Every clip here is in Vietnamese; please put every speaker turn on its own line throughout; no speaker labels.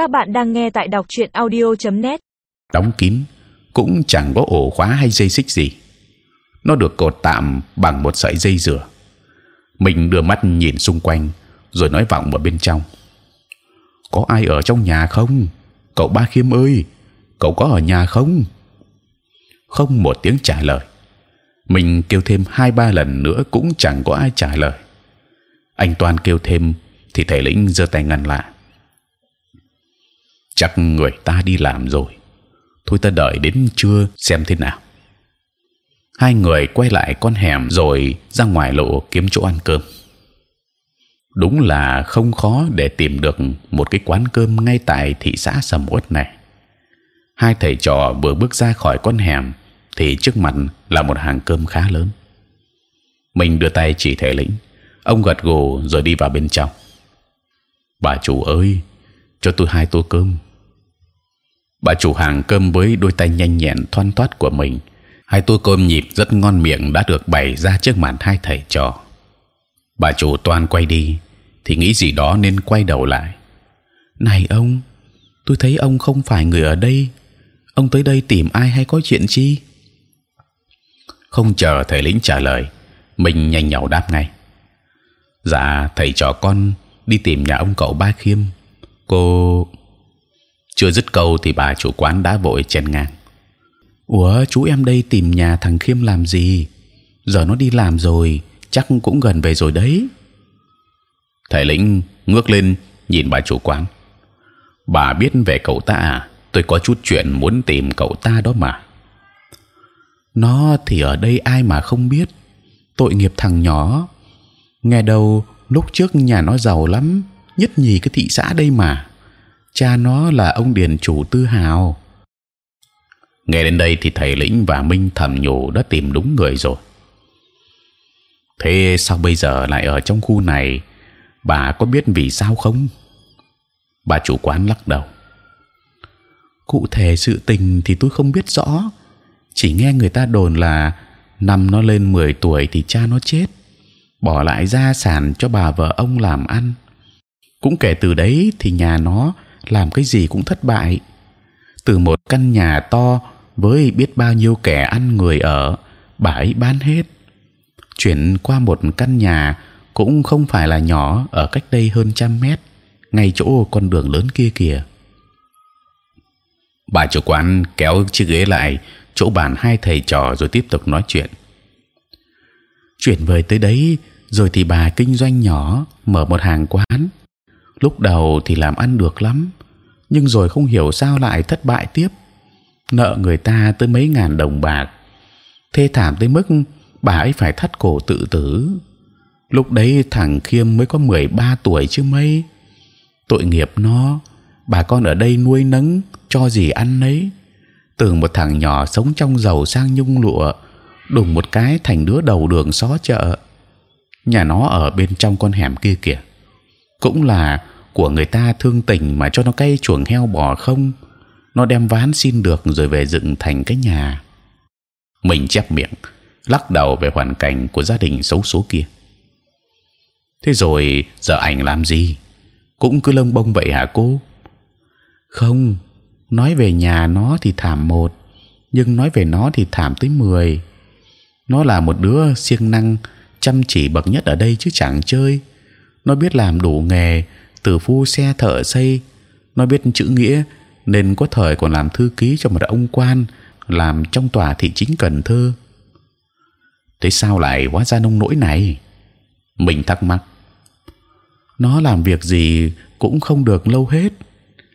Các bạn đang nghe tại đọc truyện audio.net.
đóng kín, cũng chẳng có ổ khóa hay dây xích gì. Nó được cột tạm bằng một sợi dây dừa. Mình đưa mắt nhìn xung quanh, rồi nói vọng vào bên trong. Có ai ở trong nhà không? Cậu ba khiêm ơi, cậu có ở nhà không? Không một tiếng trả lời. Mình kêu thêm hai ba lần nữa cũng chẳng có ai trả lời. Anh toàn kêu thêm thì thầy lĩnh giơ tay ngăn lại chắc người ta đi làm rồi. Thôi ta đợi đến trưa xem thế nào. Hai người quay lại con hẻm rồi ra ngoài lộ kiếm chỗ ăn cơm. Đúng là không khó để tìm được một cái quán cơm ngay tại thị xã sầm uất này. Hai thầy trò vừa bước ra khỏi con hẻm thì trước mặt là một hàng cơm khá lớn. Mình đưa tay chỉ thầy lĩnh, ông gật gù rồi đi vào bên trong. Bà chủ ơi, cho tôi hai tô cơm bà chủ hàng cơm với đôi tay nhanh nhẹn thoăn thoắt của mình. Hai tô cơm nhịp rất ngon miệng đã được bày ra trước mặt hai thầy trò. Bà chủ toàn quay đi, thì nghĩ gì đó nên quay đầu lại. Này ông, tôi thấy ông không phải người ở đây. Ông tới đây tìm ai hay có chuyện chi? Không chờ thầy lĩnh trả lời, mình nhanh nhảu đáp ngay. Dạ thầy trò con đi tìm nhà ông cậu ba khiêm. Cô chưa dứt câu thì bà chủ quán đã vội chen ngang. Ủa, chú em đây tìm nhà thằng khiêm làm gì? Giờ nó đi làm rồi, chắc cũng gần về rồi đấy. Thầy lĩnh ngước lên nhìn bà chủ quán. Bà biết về cậu ta à? Tôi có chút chuyện muốn tìm cậu ta đó mà. Nó thì ở đây ai mà không biết? Tội nghiệp thằng nhỏ. Nghe đâu, lúc trước nhà nó giàu lắm, nhất nhì cái thị xã đây mà cha nó là ông điền chủ tư hào. Nghe đến đây thì thầy lĩnh và minh thầm nhủ đã tìm đúng người rồi. Thế sao bây giờ lại ở trong khu này? Bà có biết vì sao không? Bà chủ quán lắc đầu. Cụ thể sự tình thì tôi không biết rõ. Chỉ nghe người ta đồn là năm nó lên 10 tuổi thì cha nó chết. Bỏ lại gia sản cho bà vợ ông làm ăn. Cũng kể từ đấy thì nhà nó làm cái gì cũng thất bại. Từ một căn nhà to với biết bao nhiêu kẻ ăn người ở, bà ấy bán hết. Chuyển qua một căn nhà cũng không phải là nhỏ, ở cách đây hơn trăm mét, ngay chỗ con đường lớn kia kìa. Bà chủ quán kéo chiếc ghế lại, chỗ bàn hai thầy trò rồi tiếp tục nói chuyện. Chuyển về tới đấy, rồi thì bà kinh doanh nhỏ, mở một hàng quán lúc đầu thì làm ăn được lắm, nhưng rồi không hiểu sao lại thất bại tiếp. Nợ người ta tới mấy ngàn đồng bạc, thê thảm tới mức bà ấy phải thắt cổ tự tử. Lúc đấy thằng khiêm mới có 13 tuổi chứ mấy. Tội nghiệp nó, bà con ở đây nuôi nấng, cho gì ăn nấy. Từ một thằng nhỏ sống trong giàu sang nhung lụa, đùng một cái thành đứa đầu đường xó chợ. Nhà nó ở bên trong con hẻm kia kìa. Cũng là của người ta thương tình mà cho nó cây chuồng heo bò không? Nó đem ván xin được rồi về dựng thành cái nhà. Mình chép miệng, lắc đầu về hoàn cảnh của gia đình xấu số kia. Thế rồi, giờ ảnh làm gì? Cũng cứ lông bông vậy hả cô? Không, nói về nhà nó thì thảm một, nhưng nói về nó thì thảm tới mười. Nó là một đứa siêng năng, chăm chỉ bậc nhất ở đây chứ chẳng chơi. Nó biết làm đủ nghề từ phu xe thợ xây nó biết chữ nghĩa nên có thời còn làm thư ký cho một ông quan làm trong tòa thị chính Cần Thơ. Thế sao lại hóa ra nông nỗi này? Mình thắc mắc. Nó làm việc gì cũng không được lâu hết,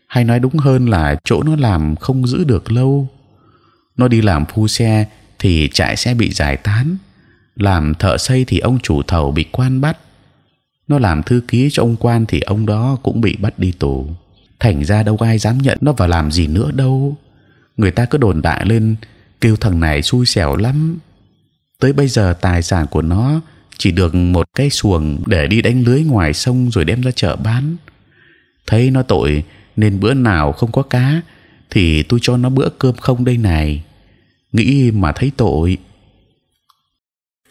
hay nói đúng hơn là chỗ nó làm không giữ được lâu. Nó đi làm phu xe thì chạy xe bị giải tán, làm thợ xây thì ông chủ thầu bị quan bắt, nó làm thư ký cho ông quan thì ông đó cũng bị bắt đi tù. Thành ra đâu ai dám nhận nó vào làm gì nữa đâu. Người ta cứ đồn đại lên, kêu thằng này xui xẻo lắm. Tới bây giờ tài sản của nó chỉ được một cái xuồng để đi đánh lưới ngoài sông rồi đem ra chợ bán. Thấy nó tội nên bữa nào không có cá thì tôi cho nó bữa cơm không đây này. Nghĩ mà thấy tội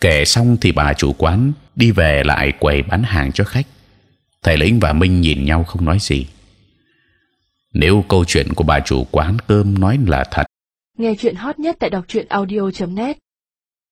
kể xong thì bà chủ quán đi về lại quầy bán hàng cho khách. Thầy lĩnh và minh nhìn nhau không nói gì. Nếu câu chuyện của bà chủ quán cơm nói là thật,
Nghe chuyện hot nhất tại đọc truyện audio.net